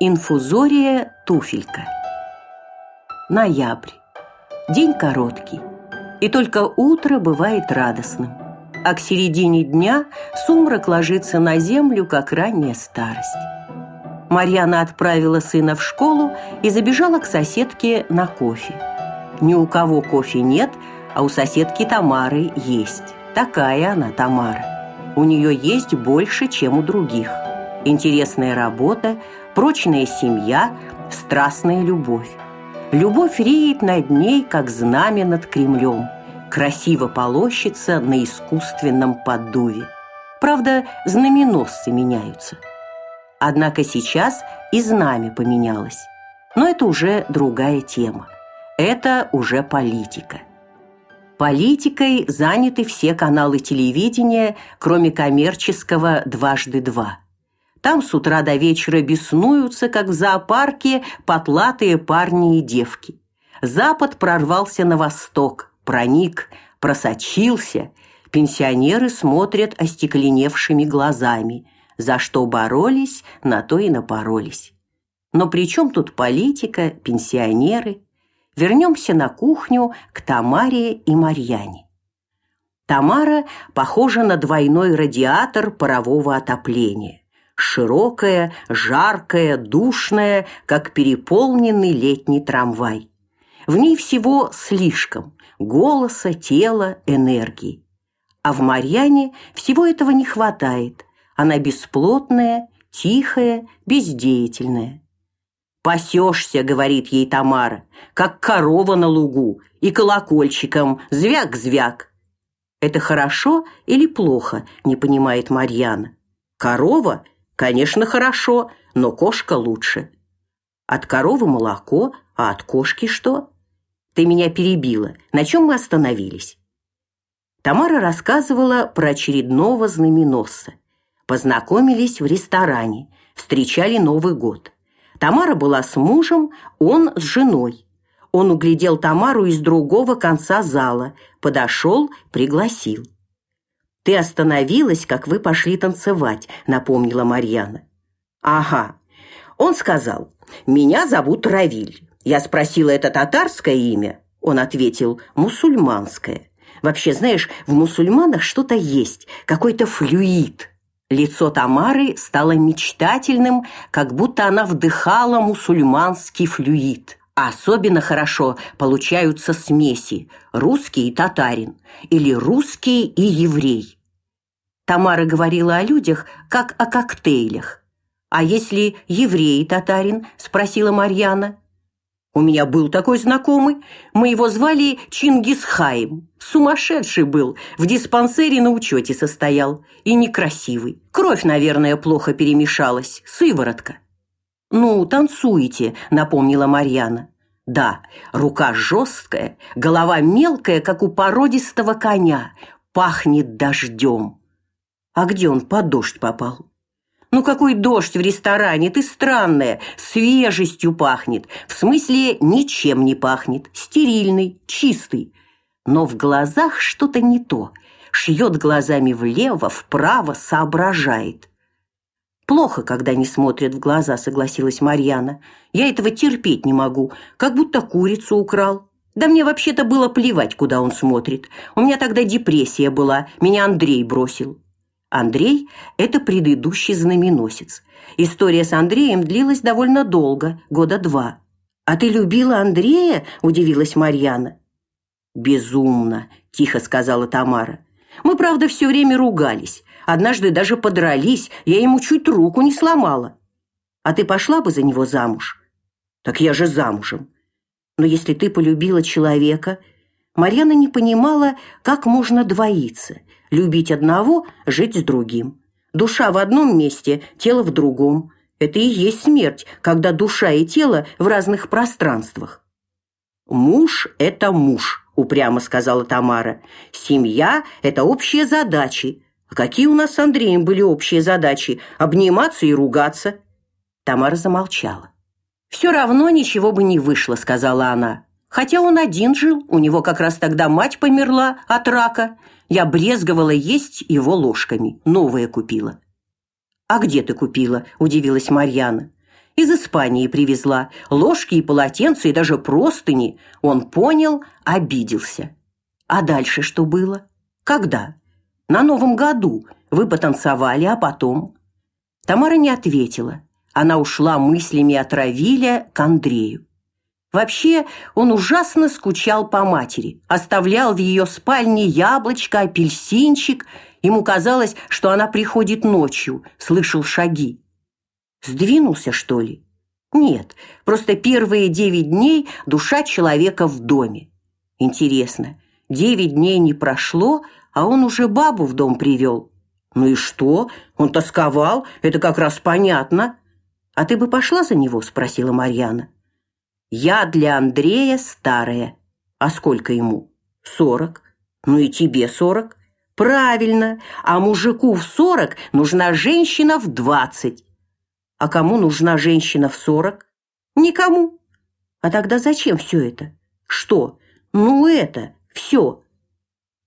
Инфузория туфелька. Ноябрь. День короткий, и только утро бывает радостным. А к середине дня сумрак ложится на землю, как ранняя старость. Марьяна отправила сына в школу и забежала к соседке на кофе. Ни у кого кофе нет, а у соседки Тамары есть. Такая она, Тамара. У нее есть больше, чем у других. Интересная работа, прочная семья, страстная любовь. Любовь реет над ней, как знамя над Кремлем, красиво полощется на искусственном поддуве. Правда, знаменосцы меняются. Однако сейчас и знамя поменялось. Но это уже другая тема. Это уже политика. Политикой заняты все каналы телевидения, кроме коммерческого «Дважды два». Там с утра до вечера беснуются, как в зоопарке, потлатые парни и девки. Запад прорвался на восток, проник, просочился. Пенсионеры смотрят остекленевшими глазами. За что боролись, на то и напоролись. Но при чем тут политика, пенсионеры? Вернемся на кухню к Тамаре и Марьяне. Тамара похожа на двойной радиатор парового отопления широкая, жаркая, душная, как переполненный летний трамвай. В ней всего слишком голоса, тела, энергии. А в Марьяне всего этого не хватает. Она бесплотная, тихая, бездеятельная. «Пасешься», — говорит ей Тамара, — «как корова на лугу, и колокольчиком звяк-звяк». «Это хорошо или плохо?» — не понимает Марьяна. «Корова Конечно, хорошо, но кошка лучше. От коровы молоко, а от кошки что? Ты меня перебила. На чем мы остановились? Тамара рассказывала про очередного знаменосца. Познакомились в ресторане, встречали Новый год. Тамара была с мужем, он с женой. Он углядел Тамару из другого конца зала, подошел, пригласил. Ты остановилась, как вы пошли танцевать, напомнила Марьяна. Ага. Он сказал: "Меня зовут Равиль". Я спросила: "Это татарское имя?" Он ответил: "Мусульманское". Вообще, знаешь, в мусульманах что-то есть, какой-то флюид. Лицо Тамары стало мечтательным, как будто она вдыхала мусульманский флюид. А особенно хорошо получаются смеси русский и татарин или русский и еврей. Тамара говорила о людях, как о коктейлях. «А если еврей татарин?» – спросила Марьяна. «У меня был такой знакомый. Мы его звали Чингисхаем. Сумасшедший был, в диспансере на учете состоял. И некрасивый. Кровь, наверное, плохо перемешалась. Сыворотка». «Ну, танцуете», – напомнила Марьяна. «Да, рука жесткая, голова мелкая, как у породистого коня, пахнет дождем». А где он под дождь попал? Ну какой дождь в ресторане? Ты странная, свежестью пахнет. В смысле, ничем не пахнет. Стерильный, чистый. Но в глазах что-то не то. Шьет глазами влево, вправо, соображает. Плохо, когда не смотрят в глаза, согласилась Марьяна. Я этого терпеть не могу, как будто курицу украл. Да мне вообще-то было плевать, куда он смотрит. У меня тогда депрессия была, меня Андрей бросил. Андрей – это предыдущий знаменосец. История с Андреем длилась довольно долго, года два. «А ты любила Андрея?» – удивилась Марьяна. «Безумно», – тихо сказала Тамара. «Мы, правда, все время ругались. Однажды даже подрались, я ему чуть руку не сломала. А ты пошла бы за него замуж?» «Так я же замужем». «Но если ты полюбила человека...» Марьяна не понимала, как можно двоиться – Любить одного, жить с другим. Душа в одном месте, тело в другом. Это и есть смерть, когда душа и тело в разных пространствах. Муж это муж, упрямо сказала Тамара. Семья это общие задачи. А какие у нас с Андреем были общие задачи? Обниматься и ругаться. Тамара замолчала. «Все равно ничего бы не вышло, сказала она. Хотя он один жил, у него как раз тогда мать померла от рака. Я брезговала есть его ложками, новое купила. «А где ты купила?» – удивилась Марьяна. Из Испании привезла ложки и полотенца и даже простыни. Он понял, обиделся. А дальше что было? Когда? На Новом году вы потанцевали, а потом Тамара не ответила. Она ушла мыслями от Равиля к Андрею. Вообще, он ужасно скучал по матери, оставлял в ее спальне яблочко, апельсинчик. Ему казалось, что она приходит ночью, слышал шаги. Сдвинулся, что ли? Нет, просто первые девять дней душа человека в доме. Интересно, девять дней не прошло, а он уже бабу в дом привел. Ну и что? Он тосковал, это как раз понятно. А ты бы пошла за него, спросила Марьяна. Я для Андрея старая. А сколько ему? Сорок. Ну и тебе сорок. Правильно. А мужику в сорок нужна женщина в двадцать. А кому нужна женщина в сорок? Никому. А тогда зачем все это? Что? Ну это, все.